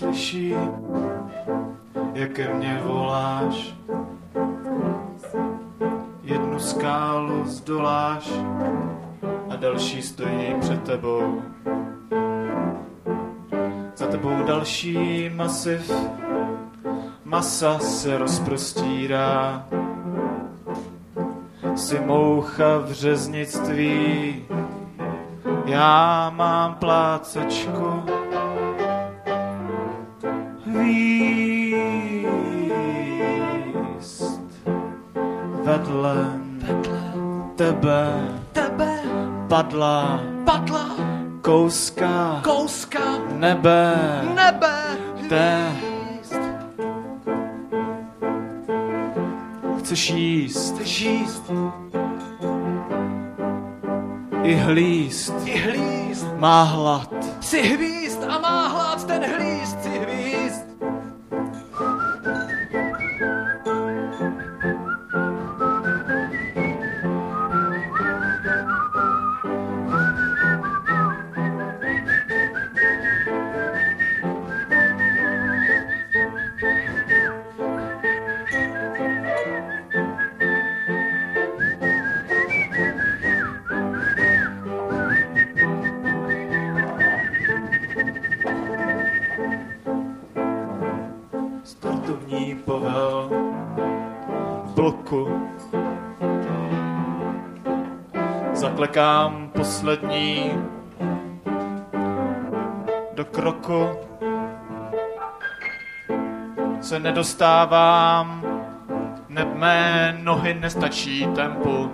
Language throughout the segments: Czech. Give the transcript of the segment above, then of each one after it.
slyším, jak ke mně voláš. Jednu skálu zdoláš a další stojí před tebou. Za tebou další masiv, masa se rozprostírá. Jsi moucha v řeznictví, já mám plácečko. Tebe tebe padla padla kouska kouska nebe. nebe. Té. Chceš jíst Chceš jíst i hlíst, i hlíst. má hlad. Si hvízd a má hlad Se nedostávám, neb mé nohy nestačí tempu,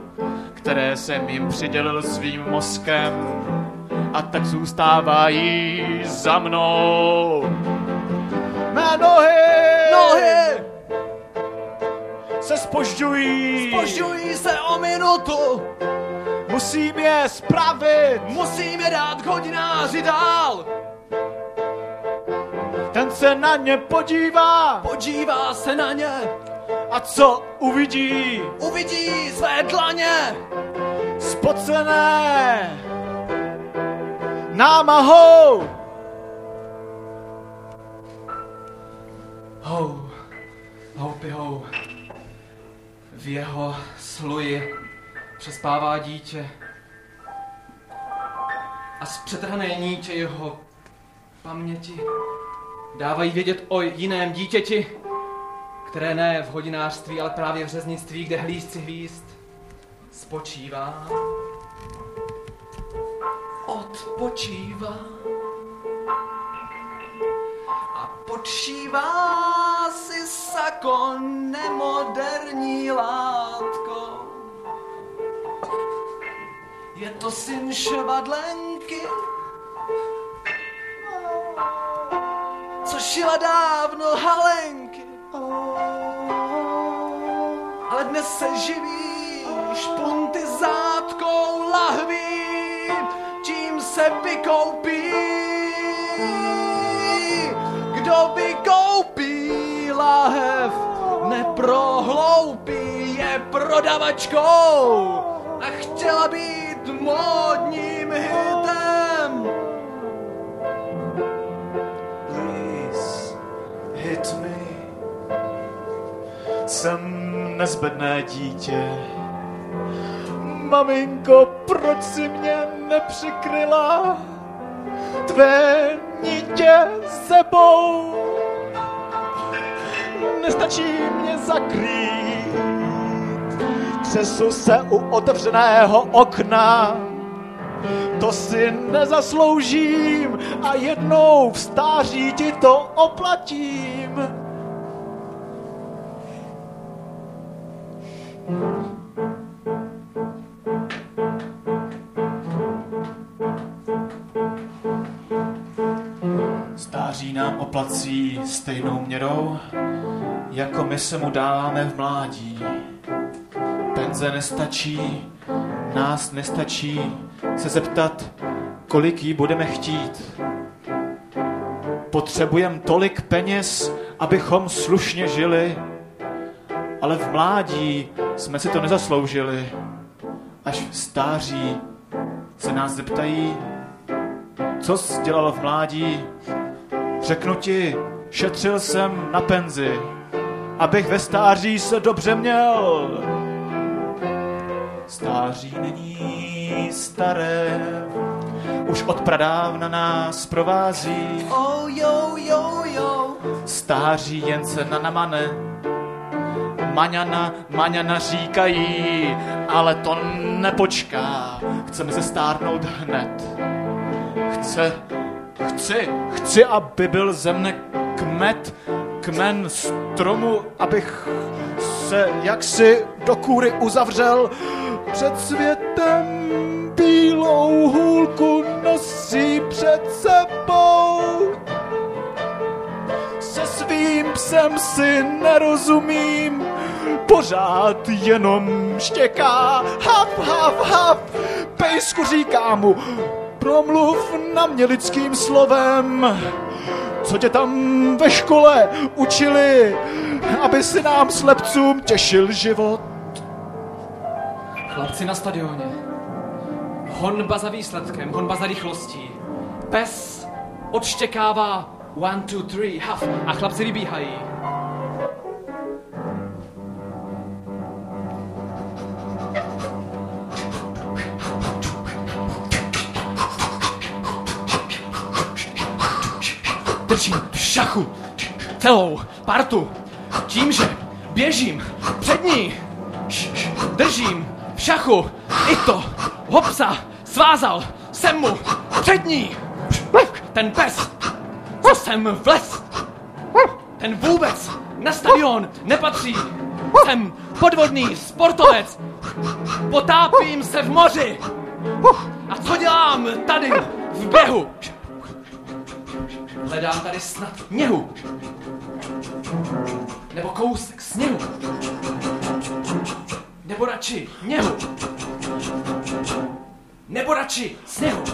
které jsem jim přidělil svým mozkem a tak zůstávají za mnou. Mé nohy! Nohy se spožďují. požují se o minutu. Musím je spravit. Musím je dát k hodináři dál. Se na ně podívá. Podívá se na ně, A co uvidí? uvidí své dlaně. Spocené. Námahou. Hou, houpy hou. V jeho sluji přespává dítě. A zpřetrhané níče jeho paměti dávají vědět o jiném dítěti, které ne v hodinářství, ale právě v řeznictví, kde hlízci hvízd spočívá. Odpočívá a podšívá si sako nemoderní látko. Je to syn švadlenky, co šila dávno halenky. Ale dnes se živí špunty zátkou lahví, čím se vykoupí. Kdo vykoupí lahev, neprohloupí, je prodavačkou a chtěla být módním hitem. Jsem nezbedné dítě. Maminko, proč si mě nepřikryla? Tvé nitě sebou nestačí mě zakrýt. Třesu se u otevřeného okna, to si nezasloužím a jednou v stáří ti to oplatím. Stáří nám oplací stejnou měrou, jako my se mu dáváme v mládí. Penze nestačí, nás nestačí se zeptat, kolik jí budeme chtít. Potřebujeme tolik peněz, abychom slušně žili, ale v mládí jsme si to nezasloužili. Až v stáří se nás zeptají, co jsi dělal v mládí, Řeknu ti, šetřil jsem na penzi, abych ve stáří se dobře měl. Stáří není staré, už od pradávna nás provází. Oh, jo, jo, jo. Stáří jen se na namane, Maňana, Maňana říkají, ale to nepočká. Chceme se stárnout hned. Chce, chci, chci, aby byl ze mne kmet, kmen stromu, abych se jaksi do kůry uzavřel před světem. Bílou hůlku nosí před sebou se svým psem si nerozumím, pořád jenom štěká, hap, hap, hap, pejsku říká mu, promluv na mě lidským slovem, co tě tam ve škole učili, aby si nám slepcům těšil život. Chlapci na stadioně. Honba za výsledkem, honba za rychlostí. Pes odštěkává one, two, three, haf a chlapci vybíhají. Držím v šachu celou partu tímže běžím před ní. Držím v šachu i to hopsa svázal jsem mu před ní. Ten pes, co jsem vles, ten vůbec na stadion nepatří. Jsem podvodný sportovec, potápím se v moři. A co dělám tady v běhu? Hledám tady snad něhu. Nebo kousek sněhu. Nebo radši něhu. Nebo radši sněhu.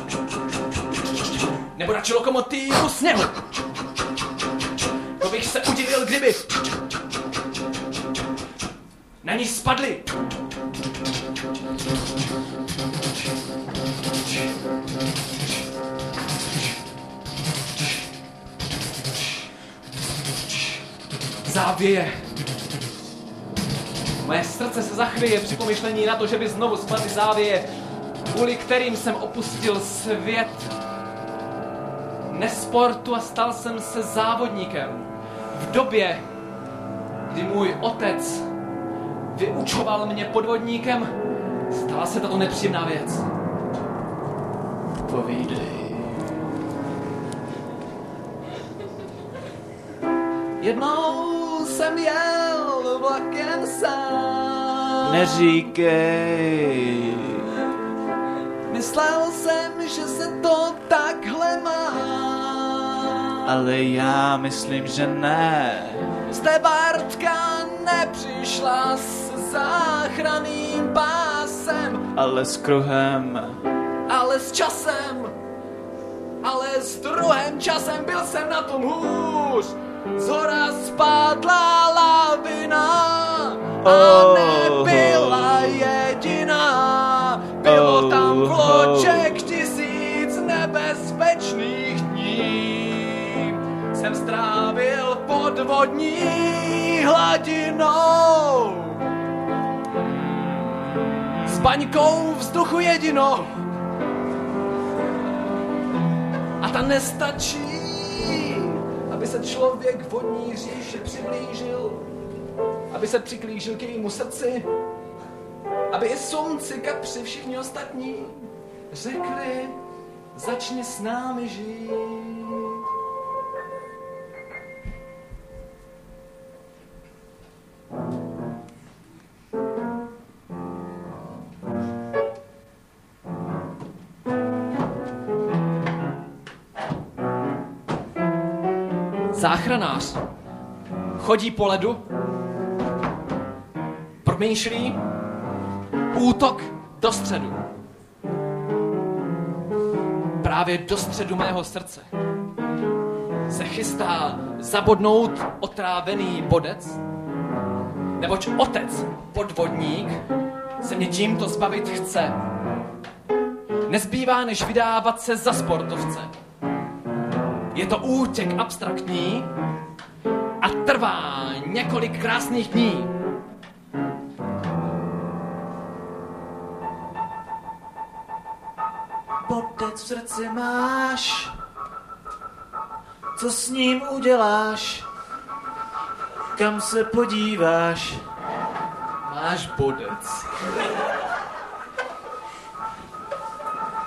Nebo radši lokomotivu sněhu. To bych se udivil, kdyby na ní spadli. Závěje. Moje srdce se zachvěje při pomyšlení na to, že by znovu spadly závěje, kvůli kterým jsem opustil svět nesportu a stal jsem se závodníkem. V době, kdy můj otec vyučoval mě podvodníkem, stala se tato nepříjemná věc. Povídej. Jednou jsem jel vlakem sám. Neříkej. Myslel jsem, že se to takhle má. Ale já myslím, že ne. Zde Bartka nepřišla s záchranným pásem, Ale s kruhem. ale s časem. Ale s druhým časem byl jsem na tom hůř. Zhora spadla lavina a nebyla jediná. Bylo tam vloček tisíc nebezpečných dní. Jsem strávil pod vodní hladinou. S baňkou vzduchu jedinou. A ta nestačí, se člověk vodní říši přiblížil, aby se přiklížil k jejímu srdci, aby i sumci, kapři, všichni ostatní řekli, začni s námi žít. Záchranář chodí po ledu, promýšlí útok do středu. Právě do středu mého srdce se chystá zabodnout otrávený bodec, neboť otec, podvodník, se mě tímto zbavit chce. Nezbývá, než vydávat se za sportovce. Je to útěk abstraktní a trvá několik krásných dní. Bodec v srdci máš, co s ním uděláš, kam se podíváš. Máš bodec.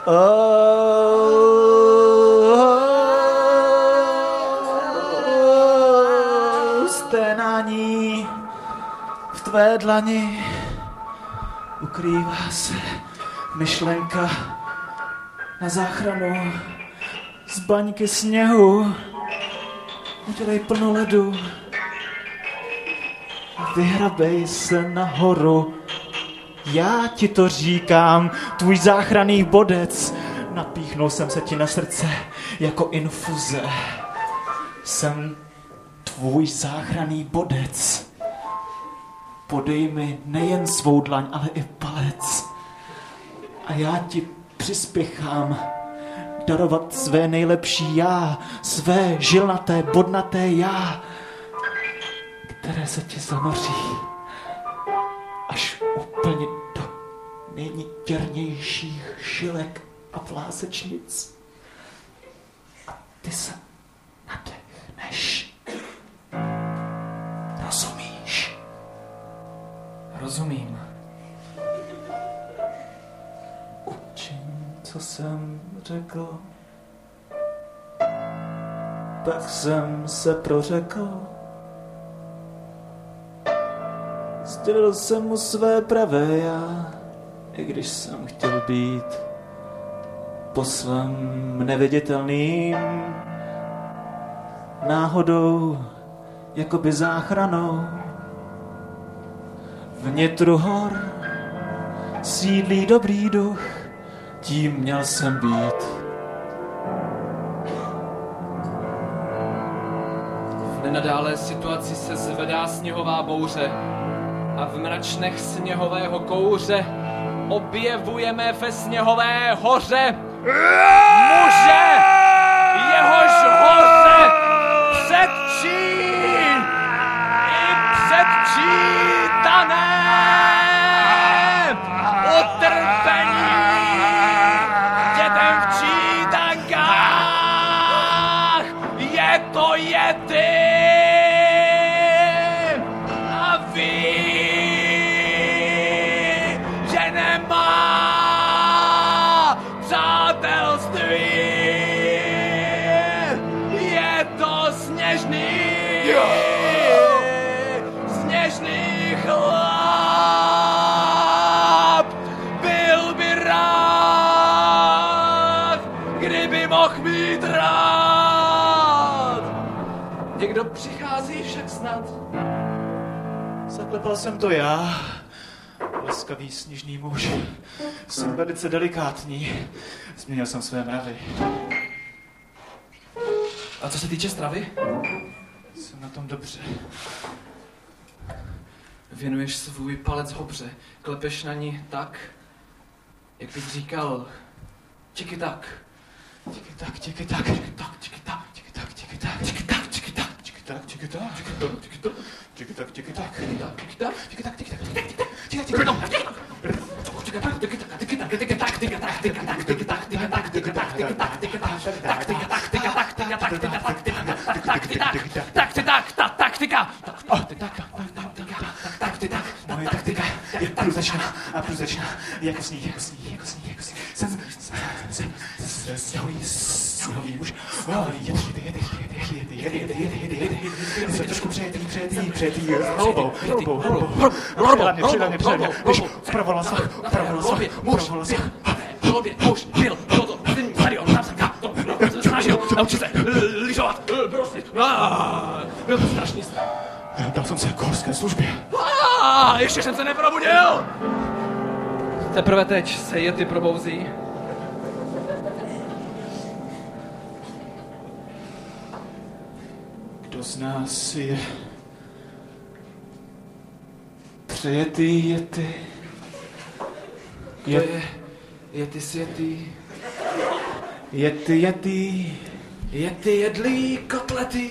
Oh, tvé dlani ukrývá se myšlenka na záchranu z baňky sněhu. Udělej plno ledu a vyhrabej se nahoru. Já ti to říkám, tvůj záchranný bodec. Napíchnul jsem se ti na srdce jako infuze. Jsem tvůj záchranný bodec. Podej mi nejen svou dlaň, ale i palec. A já ti přispěchám darovat své nejlepší já, své žilnaté, bodnaté já, které se ti zanoří až úplně do nejnitěrnějších šilek a vlásečnic. A ty se nadechneš. Rozumím. Učiň, co jsem řekl. Tak jsem se prořekl. Sdělil jsem mu své pravé já, i když jsem chtěl být poslem neviditelným, náhodou, jakoby záchranou. Vnitru hor sídlí dobrý duch, tím měl jsem být. V nenadálé situaci se zvedá sněhová bouře a v mračnech sněhového kouře objevujeme ve sněhové hoře muže, Zaklepal jsem to já, laskavý sněžný muž. Jsem velice delikátní. Změnil jsem své mravy. A co se týče stravy? Jsem na tom dobře. Věnuješ svůj palec hobře, klepeš na ní tak, jak bych říkal, tiky tak. Tiky tak, tiky tak, tiky tak, tiky tak, tiky tak, tiky tak, tiky tiky tak, tiky tak, tiky tak, tiky tak, tiky tak, tiky tak, Tiky tak, tiky tak. tiky tak, tiky tak, tiky tak, tiky tak, tiky tak. Moje taktika je průzečná a průzečná, jako sníh, jako sníh, jako sníh, jako sníh. Jsem, jsem, jsem, jsem, sněhový, sněhový muž. Oh, jedy, jedy, jedy, jedy, jedy, jedy, jedy, jedy, jedy. Jsem jede, jsem, se, lyžovat, službě. Ještě jsem se neprobudil! Teprve teď se je ty probouzí. Kdo z nás je přejetý jety? To je Yeti Světý. Jety, jety, Je ty jedlí kotlety,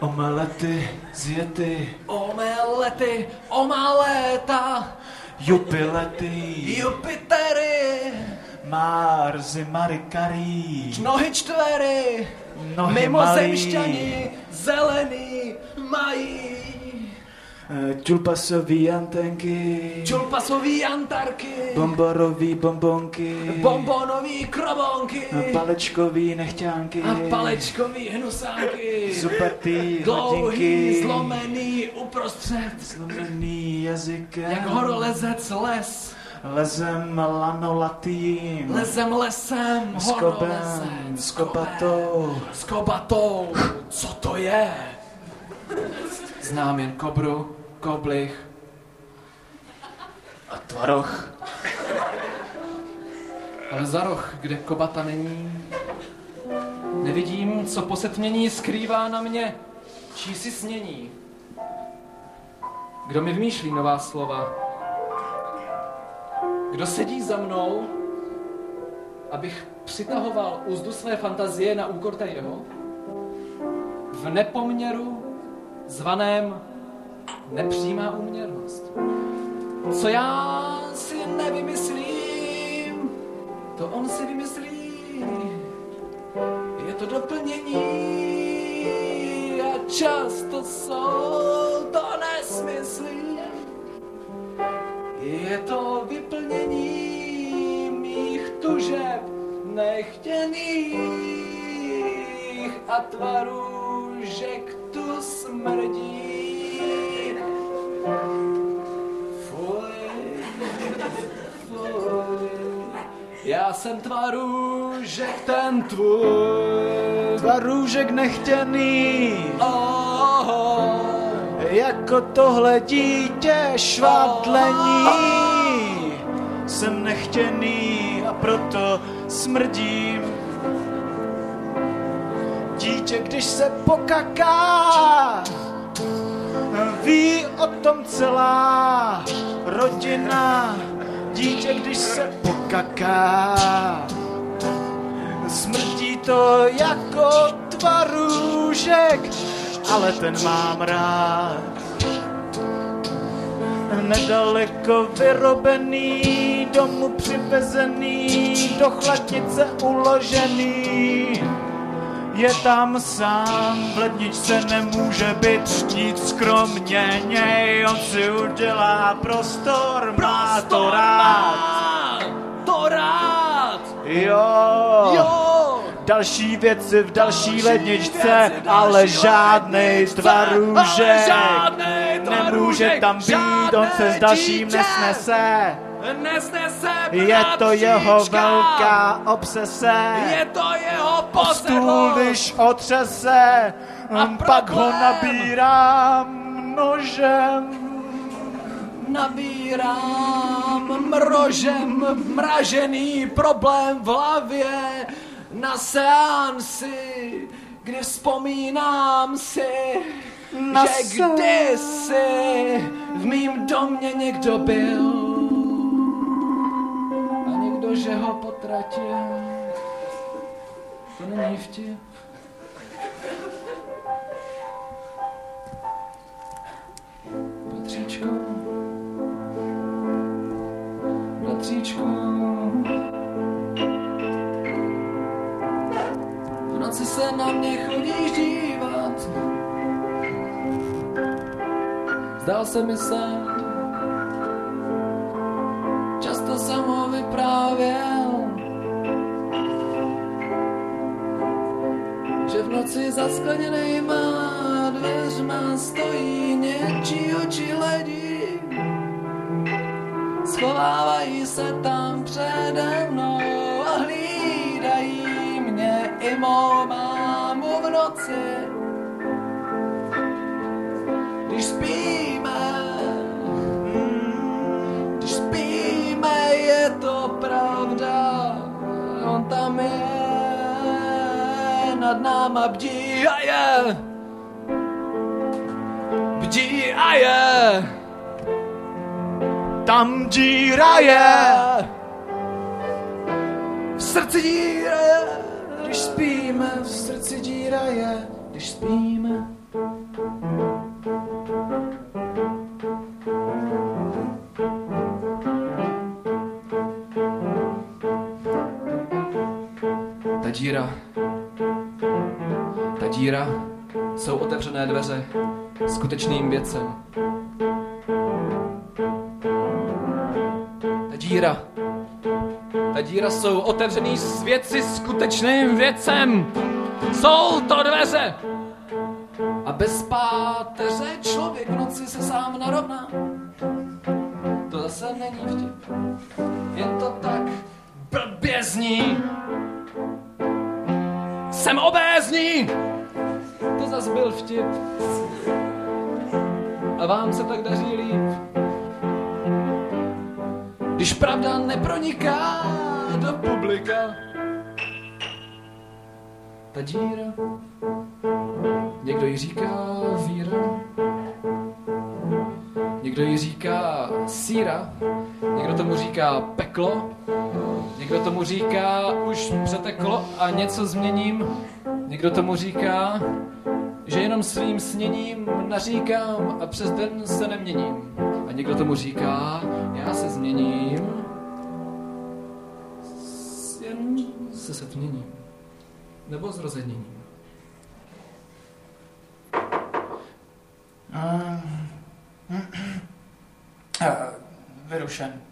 Omelety z jety, omelety, omaléta, jupilety, Jupitery, Marzy, Marikarí, nohy čtvery, nohy mimozemšťani, zelený, mají. malý, Čulpasový antenky, Čulpasový antarky, bomborový bombonky, bombonový krobonky. Palečkový nechťánky, a palečkový hnusánky. zupatý Dlouhý, zlomený uprostřed, zlomený jazykem, jak horolezec les. Lezem lanolatým, Lezem lesem, s kopem, horolezec, s kopatou, S kobatou, co to je? Znám jen kobru, koblich, a tvaroch. ale za roh, kde kobata není, nevidím, co posetmění skrývá na mě, čí si snění. Kdo mi vymýšlí nová slova? Kdo sedí za mnou, abych přitahoval úzdu své fantazie na úkor té jeho? V nepoměru zvaném nepřímá úměrnost. Co já si nevymyslím, to on si vymyslí. Je to doplnění a často jsou to nesmysly. Je to vyplnění mých tužeb nechtěných a tvarů, že k tu smrdí. Fuj, fuj, já jsem tvaru, že ten tvůj. Tvarůžek nechtěný, Oh, jako tohle dítě švadlení. Jsem nechtěný a proto smrdím. Dítě, když se pokaká, ví o tom celá rodina. Dítě, když se pokaká, smrdí to jako ale ten mám rád. Nedaleko vyrobený, domů přivezený, do chladnice uložený. Je tam sám, v ledničce nemůže být nic kromě něj, on si udělá prostor, má to rád. To rád! Jo. Jo! Další věci v další ledničce, ale žádnej tvarůžek. ale žádnej Nemůže tam být, on se s dalším nesnese. Nesnese Je to jeho velká obsese. Je to jeho posedlost. když otřese, A pak ho nabírám nožem. Nabírám mrožem mražený problém v hlavě na seansi, kdy vzpomínám si, Na že kdysi v mým domě někdo byl a někdo, že ho potratil. To není vtip. Petříčko, bratříčku. Noci se na mě chodíš dívat. Zdál se mi se, často jsem ho vyprávěl, že v noci za skleněnejma dveřma stojí něčí oči hledí. Schovávají se tam přede mnou i mou mámu v noci. Když spíme, když spíme, je to pravda. On tam je, nad náma bdí a je. Bdí a je. Tam díra je. V srdci díra je. Spíme, v srdci díra je, když spíme. Ta díra, ta díra jsou otevřené dveře skutečným věcem. Ta díra, ta díra jsou otevřený svěci skutečným věcem. Jsou to dveře. A bez páteře člověk v noci se sám narovná. To zase není vtip. Je to tak blbě zní. Jsem obézní! To zas byl vtip. A vám se tak daří líp. Když pravda neproniká do publika. Ta díra, někdo jí říká víra, někdo jí říká síra, někdo tomu říká peklo, někdo tomu říká už přeteklo a něco změním, někdo tomu říká, že jenom svým sněním naříkám a přes den se neměním. A někdo tomu říká, já se změním, jen se setměním. Nebo zrozeněním. Vyrušen.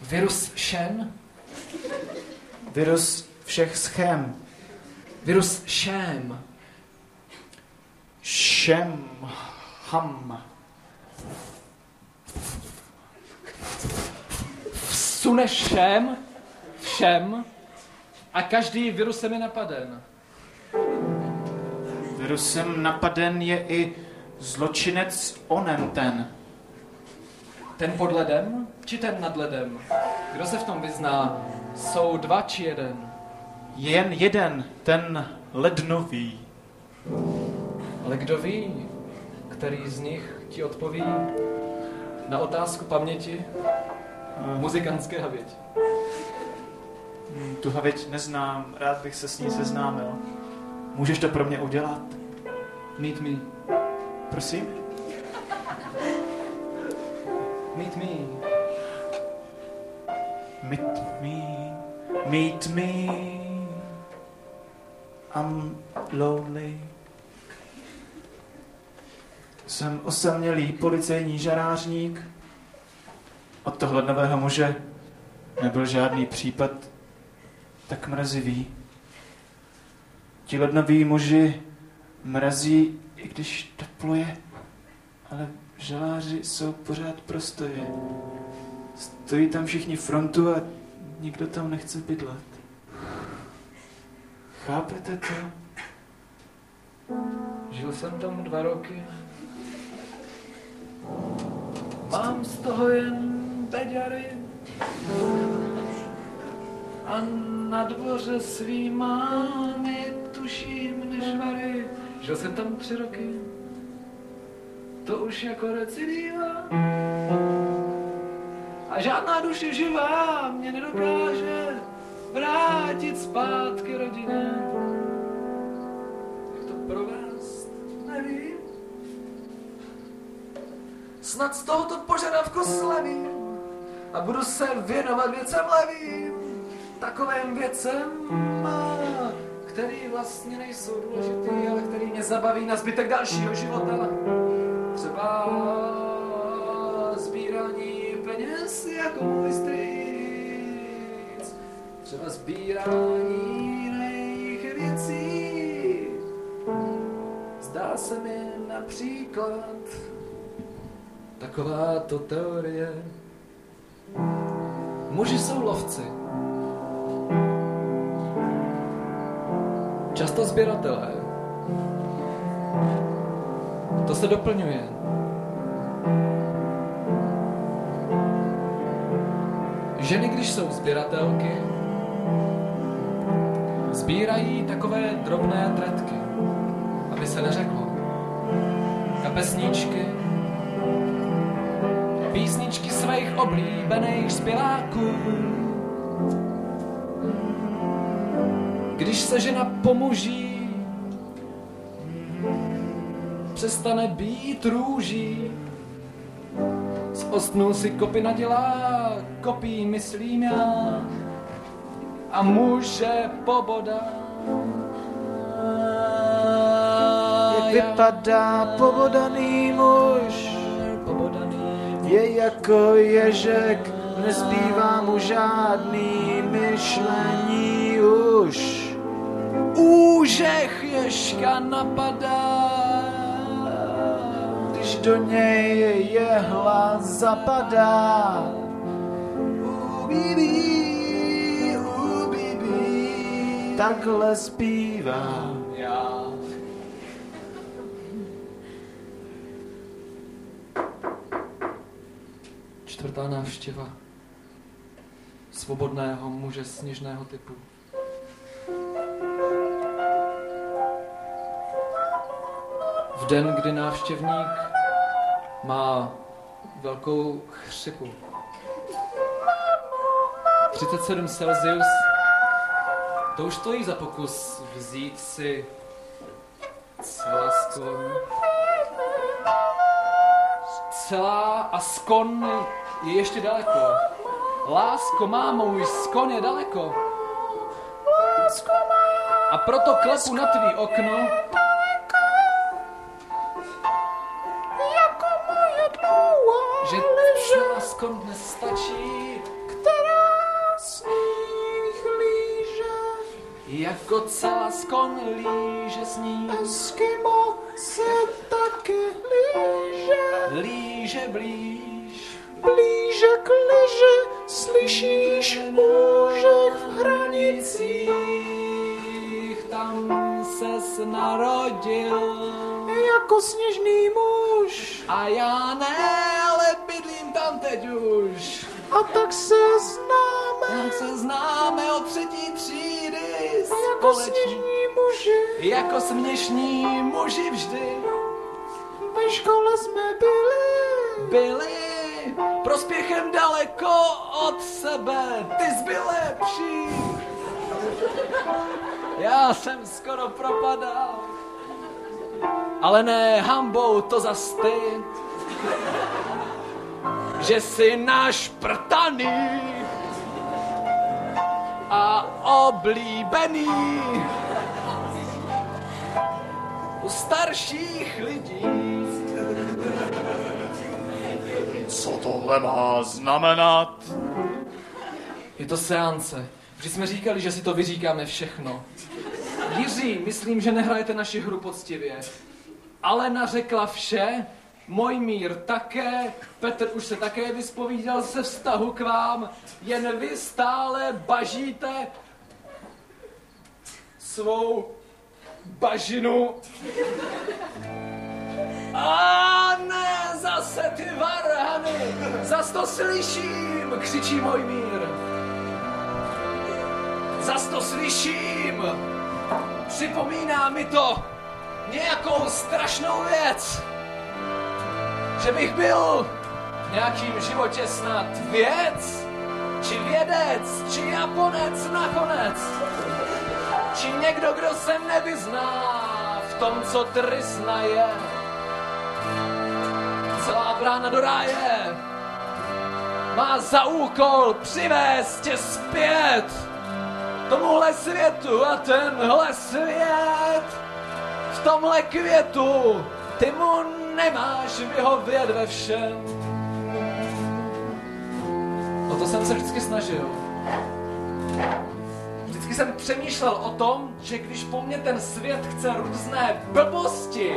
Virus šen, Virus všech schém. virus šém, Šem. Ham. vsune šem, všem a každý virusem je napaden. Virusem napaden je i zločinec onen ten. Ten pod ledem, či ten nad ledem? Kdo se v tom vyzná? Jsou dva či jeden? Jen jeden, ten lednový. Ale kdo ví, který z nich ti odpoví na otázku paměti muzikantské havěti? Hm, Tu havěť neznám, rád bych se s ní seznámil. Můžeš to pro mě udělat? Meet me. Prosím? Meet me. Meet me, meet me. I'm lonely. Jsem osamělý policejní žarářník. Od toho lednového muže nebyl žádný případ tak mrazivý. Ti lednoví muži mrazí, i když teplo je, ale žaláři jsou pořád prostoje. Stojí tam všichni frontu a nikdo tam nechce bydlet. Chápete to? Žil jsem tam dva roky. Mám z toho jen beďary. A na dvoře svý mámy tuším nežvary. Žil jsem tam tři roky. To už jako recidiva. A žádná duše živá mě nedokáže vrátit zpátky rodině. Jak to provést, nevím. Snad z tohoto požadavku slevím a budu se věnovat věcem levým. Takovým věcem, který vlastně nejsou důležitý, ale který mě zabaví na zbytek dalšího života. Třeba sbírání peněz jako můj strýc. Třeba sbírání jiných věcí. Zdá se mi například taková to teorie. Muži jsou lovci. Často sběratelé. To se doplňuje. Ženy, když jsou sběratelky, sbírají takové drobné tretky, aby se neřeklo. Kapesníčky, písničky svých oblíbených zpěváků. Když se žena pomuží, přestane být růží. Z ostnů si kopy nadělá, kopí myslím já, a muže pobodá. Jak vypadá pobodaný muž, Pobodaný je jako ježek, nezbývá mu žádný myšlení už. Úžech ježka napadá, Když do něj jehla zapadá, ubíbí, ubíbí. takhle zpívá. Já. Čtvrtá návštěva svobodného muže sněžného typu. Den, kdy návštěvník má velkou chřipu. 37 Celsius, to už stojí za pokus vzít si celá skon. Celá a skon je ještě daleko. Lásko má můj skon je daleko. A proto klepu na tvý okno. Skon dnes stačí, jako celá skon líže sníh. Eskimo se taky líže, Líže blíž, blíže k liži, slyšíš úžek v hranicích. hranicích, tam ses narodil. Jako sněžný muž, A já ne, a tak se známe, Jak se známe od třetí třídy jako společně. sněžní muži. Jako směšní muži vždy Ve škole jsme byli, byli prospěchem daleko od sebe. Ty jsi byl lepší. Já jsem skoro propadal. Ale ne hambou to zas ty, že jsi náš prtaný a oblíbený u starších lidí. Co tohle má znamenat? Je to seance. Vždy jsme říkali, že si to vyříkáme všechno. Jiří, myslím, že nehrajete naši hru poctivě. Alena řekla vše, můj mír také, Petr už se také vyspovídal se vztahu k vám, jen vy stále bažíte svou bažinu. A ne, zase ty varhany, zas to slyším, křičí můj mír. Zas to slyším, připomíná mi to nějakou strašnou věc. Že bych byl v nějakým životě snad věc, či vědec, či Japonec nakonec. Či někdo, kdo se nevyzná v tom, co trysna je. Celá brána do ráje má za úkol přivést tě zpět tomuhle světu a tenhle svět v tomhle květu ty mu nemáš vyhovět ve všem. O to jsem se vždycky snažil. Vždycky jsem přemýšlel o tom, že když po mně ten svět chce různé blbosti,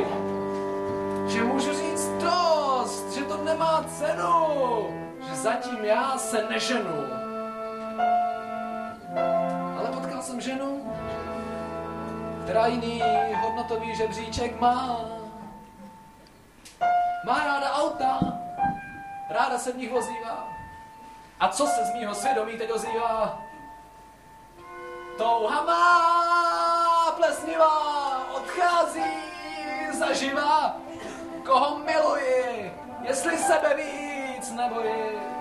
že můžu říct dost, že to nemá cenu, že zatím já se neženu. Ale potkal jsem ženu, která jiný hodnotový žebříček má. Má ráda auta, ráda se v nich vozívá. A co se z mýho svědomí teď ozývá? Touha má plesnivá, odchází zaživa. Koho miluji, jestli sebe víc nebojí.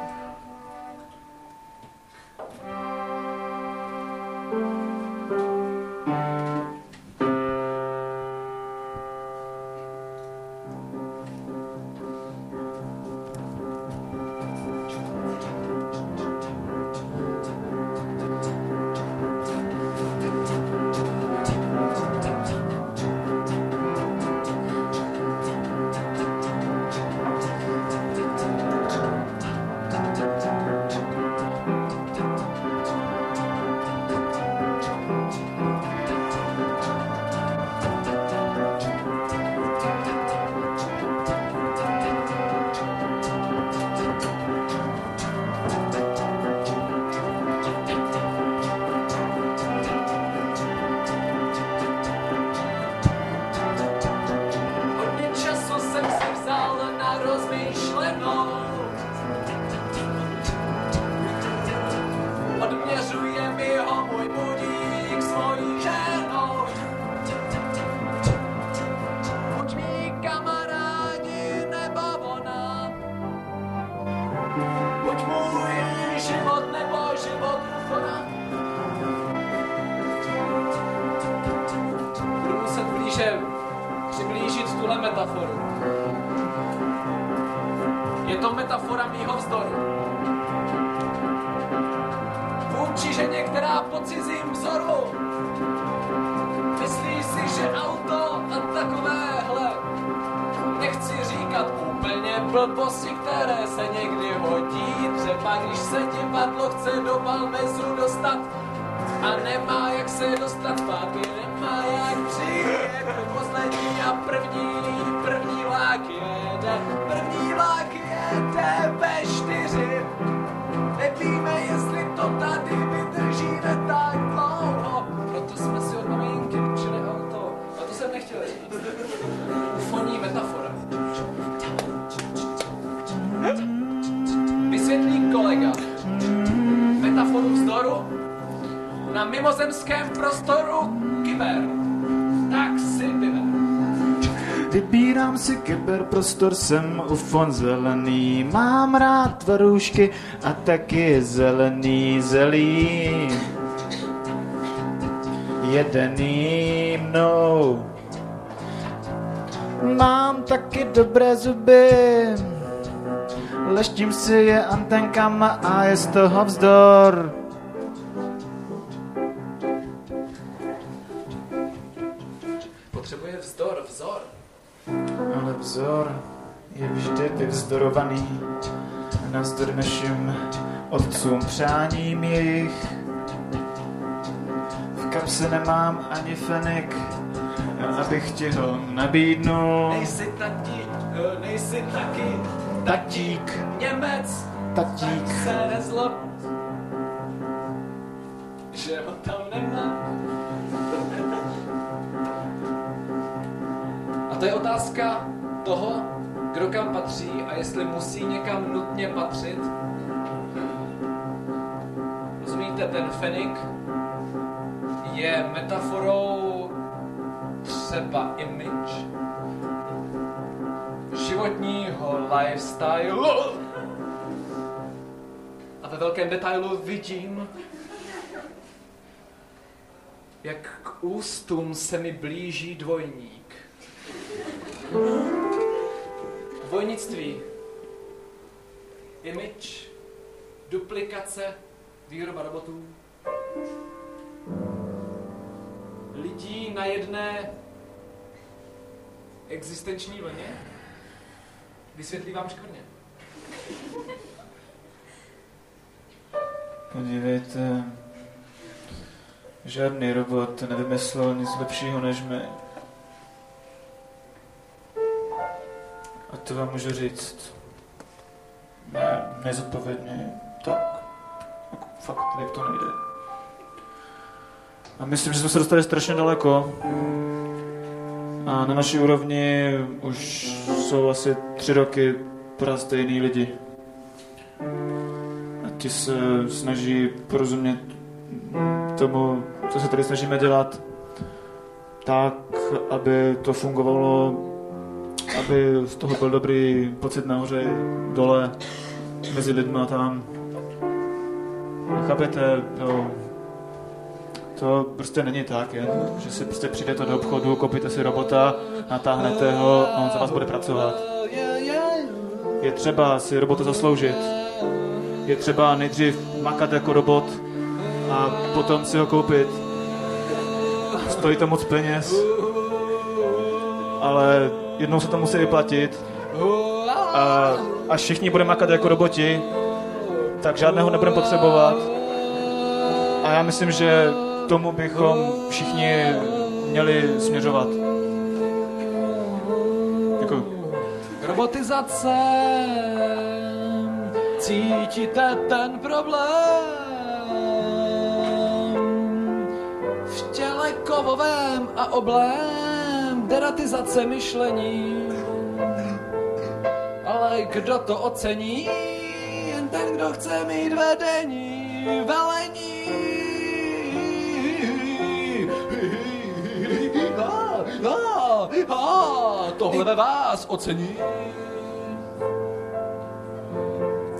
Když se divadlo chce do Balmezu dostat a nemá jak se dostat zpátky, nemá jak přijet do poslední a první, první vlák jede, první vlák jede ve čtyři. Nevíme, jestli to tady vydržíme tak dlouho, proto jsme si od maminky půjčili auto. A to jsem nechtěl říct. Ufoní metafora. Mimozemském prostoru kyber. Tak si vyber. Vybírám si kyberprostor, jsem ufon zelený, mám rád tvarůžky a taky zelený zelí. Jedený mnou. Mám taky dobré zuby, leštím si je antenkama a je z toho vzdor. Vzor je vždy vyvzdorovaný navzdory našim otcům přáním jejich. V kapse nemám ani fenik, abych ti ho nabídnul. Nejsi tati, eh, nejsi taky Tatík, Němec, tatík. tak se nezlob, že ho tam nemá. A to je otázka toho, kdo kam patří a jestli musí někam nutně patřit. Rozumíte, ten fenik je metaforou třeba image, životního lifestylu. A ve velkém detailu vidím, jak k ústům se mi blíží dvojník. Dvojnictví. Image, duplikace, výroba robotů. Lidí na jedné existenční vlně. Vysvětlí vám škvrně. Podívejte, žádný robot nevymyslel nic lepšího než my. A to vám můžu říct ne, nezodpovědně, tak, jako fakt, jak to nejde. A myslím, že jsme se dostali strašně daleko. A na naší úrovni už jsou asi tři roky pořád stejný lidi. A ti se snaží porozumět tomu, co se tady snažíme dělat, tak, aby to fungovalo, aby z toho byl dobrý pocit nahoře, dole, mezi lidma tam. A chápete, jo, to prostě není tak, jen, že si prostě přijdete do obchodu, koupíte si robota, natáhnete ho a on za vás bude pracovat. Je třeba si robota zasloužit. Je třeba nejdřív makat jako robot a potom si ho koupit. Stojí to moc peněz, ale jednou se to musí vyplatit. A až všichni budeme makat jako roboti, tak žádného nebudeme potřebovat. A já myslím, že tomu bychom všichni měli směřovat. Děkuji. Robotizace, cítíte ten problém? V těle kovovém a oblém, deratizace myšlení. Ale kdo to ocení? Jen ten, kdo chce mít vedení, velení. A, a, a, tohle ve vás ocení.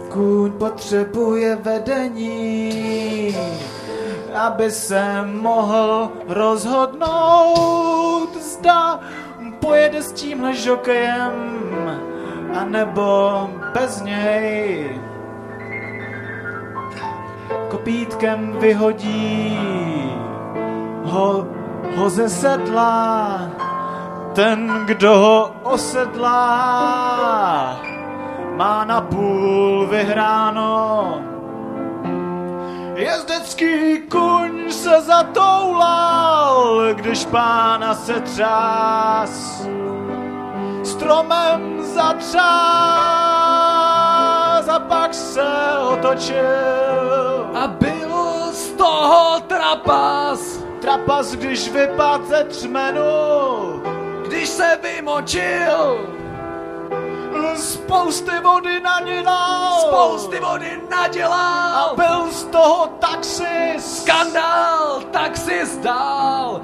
Kůň potřebuje vedení aby se mohl rozhodnout, zda pojede s tímhle žokejem, anebo bez něj. Kopítkem vyhodí ho, ho ze sedla, ten, kdo ho osedlá, má na půl vyhráno. Jezdecký kuň se zatoulal, když pána se třás. Stromem zatřás a pak se otočil. A byl z toho trapas, Trapas, když vypadl ze třmenu, když se vymočil. Spousty vody na ní dal. Spousty vody A nadělal. byl z toho taxis. Skandál, tak si zdal.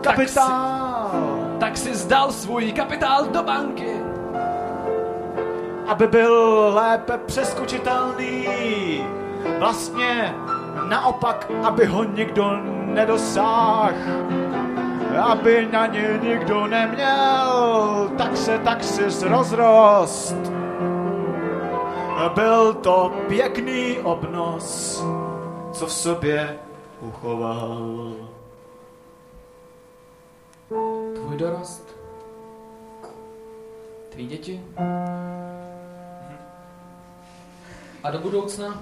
Kapitál. Tak si zdal svůj kapitál do banky. aby byl lépe přeskočitelný. Vlastně naopak, aby ho nikdo nedosáhl. Aby na ně nikdo neměl, tak se taxis rozrost. Byl to pěkný obnos, co v sobě uchoval. Tvůj dorost. Tví děti. A do budoucna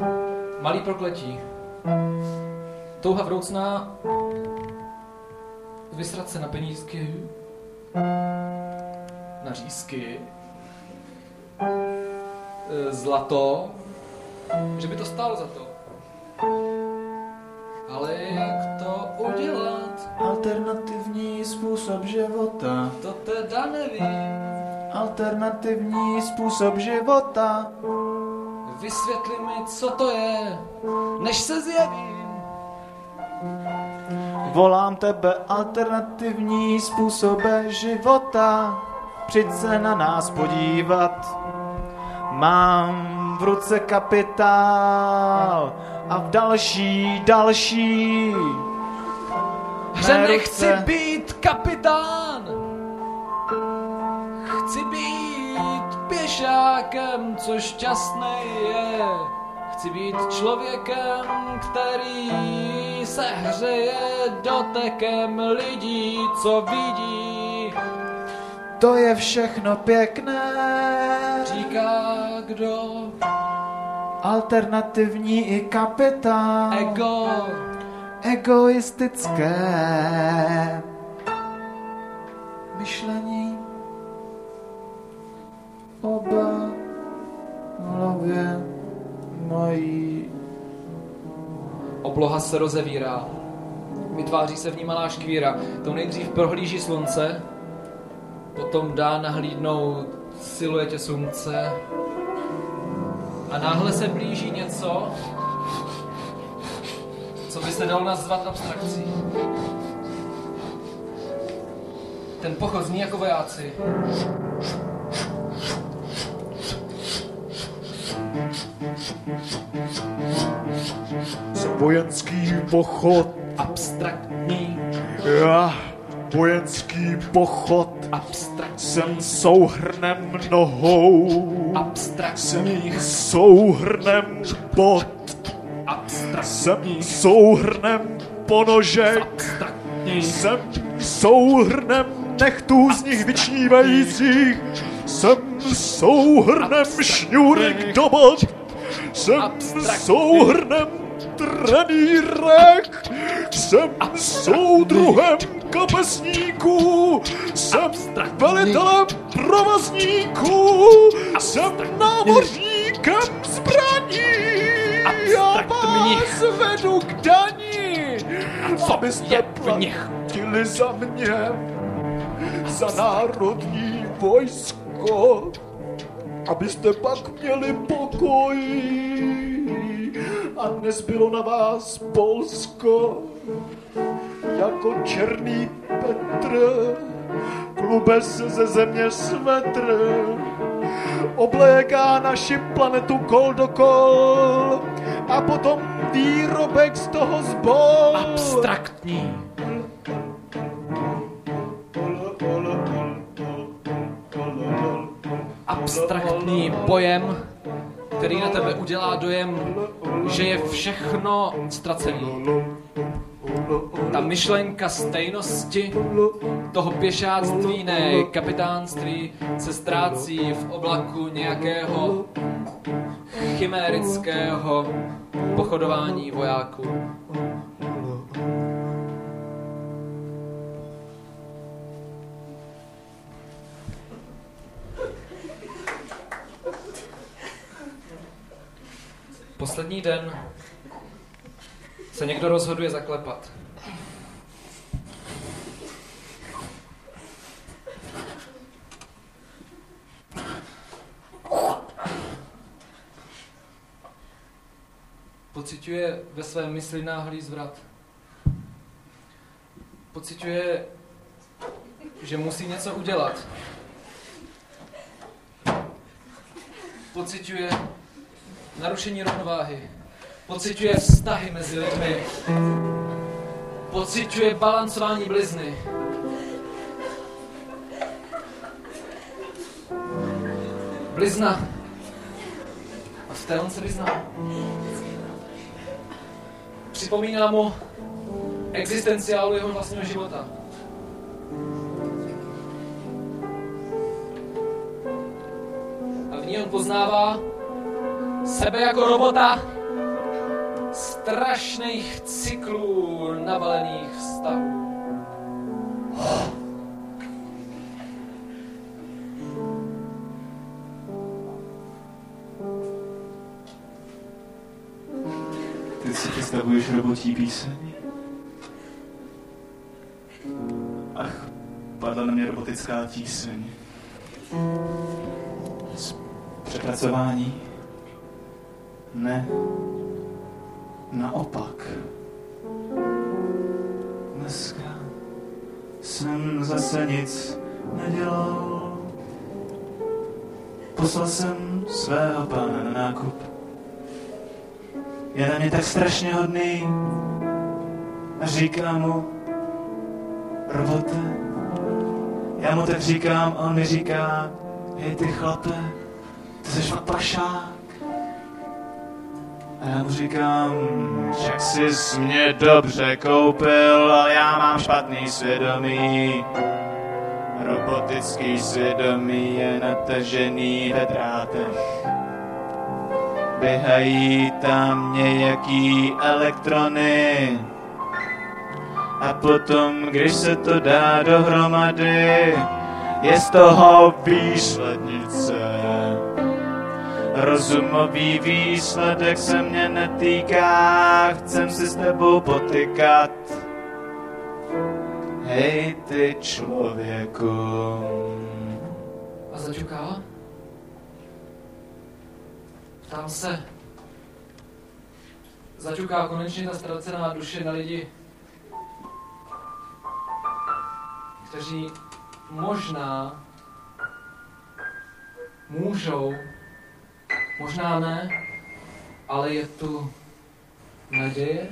malý prokletí. Touha vroucná vysrat se na penízky, na řízky, e, zlato, že by to stálo za to. Ale jak to udělat, Alternativní způsob života. to teda nevím. Alternativní způsob života. Vysvětli mi, co to je, než se zjevím. Volám tebe alternativní způsobe života. Přijď se na nás podívat. Mám v ruce kapitál a v další, další. Nechci ruce. být kapitán. Chci být pěšákem, co šťastný je. Chci být člověkem, který se hřeje dotekem lidí, co vidí. To je všechno pěkné. Říká kdo? Alternativní i kapitál. Ego. egoistické myšlení oba v hlavě mají. Obloha se rozevírá. Vytváří se v ní malá škvíra. To nejdřív prohlíží slunce, potom dá nahlídnout siluetě slunce a náhle se blíží něco, co by se dalo nazvat abstrakcí. Ten pochod zní jako vojáci. Vojenský pochod, Abstraktní, já, vojenský pochod, abstraktní, jsem souhrnem nohou, abstraktní, jsem souhrnem bod, abstraktní, jsem souhrnem ponožek, abstraktní. jsem souhrnem nechtů z nich vyčnívajících, jsem souhrnem šňůrek do bod, jsem Abstraktní. souhrnem trenýrek, jsem soudruhem kapesníků, jsem velitelem provozníků, jsem námořníkem zbraní. Já vás vedu k daní, abyste platili za mě, za národní vojsko, abyste pak měli pokoj a nezbylo na vás Polsko jako černý Petr, vůbec ze země svetr. Obléká naši planetu kol do kol a potom výrobek z toho zbol. Abstraktní. Abstraktní pojem, který na tebe udělá dojem, že je všechno ztracený. Ta myšlenka stejnosti toho pěšáctví, ne kapitánství, se ztrácí v oblaku nějakého chimérického pochodování vojáků. Poslední den se někdo rozhoduje zaklepat. Pociťuje ve své mysli náhlý zvrat. Pociťuje, že musí něco udělat. Pociťuje narušení rovnováhy. Pociťuje vztahy mezi lidmi. Pociťuje balancování blizny. Blizna. A v té on se vyzná. Připomíná mu existenciálu jeho vlastního života. A v ní on poznává sebe jako robota strašných cyklů navalených vztahů. Ty si představuješ robotí píseň? Ach, padla na mě robotická tíseň. Z přepracování? Ne. Naopak. Dneska jsem zase nic nedělal. Poslal jsem svého pána na nákup je na mě tak strašně hodný a říká mu, robote, já mu tak říkám a on mi říká, hej ty chlape, ty jsi pašák. A já mu říkám, však jsi mě dobře koupil, ale já mám špatný svědomí. Robotický svědomí je natažený ve drátech běhají tam nějaký elektrony. A potom, když se to dá dohromady, je z toho výslednice. Rozumový výsledek se mě netýká, chcem si s tebou potykat. Hej ty člověku. A zaťuká? Tam se zaťuká konečně ta ztracená duše na lidi, kteří možná můžou, možná ne, ale je tu naděje,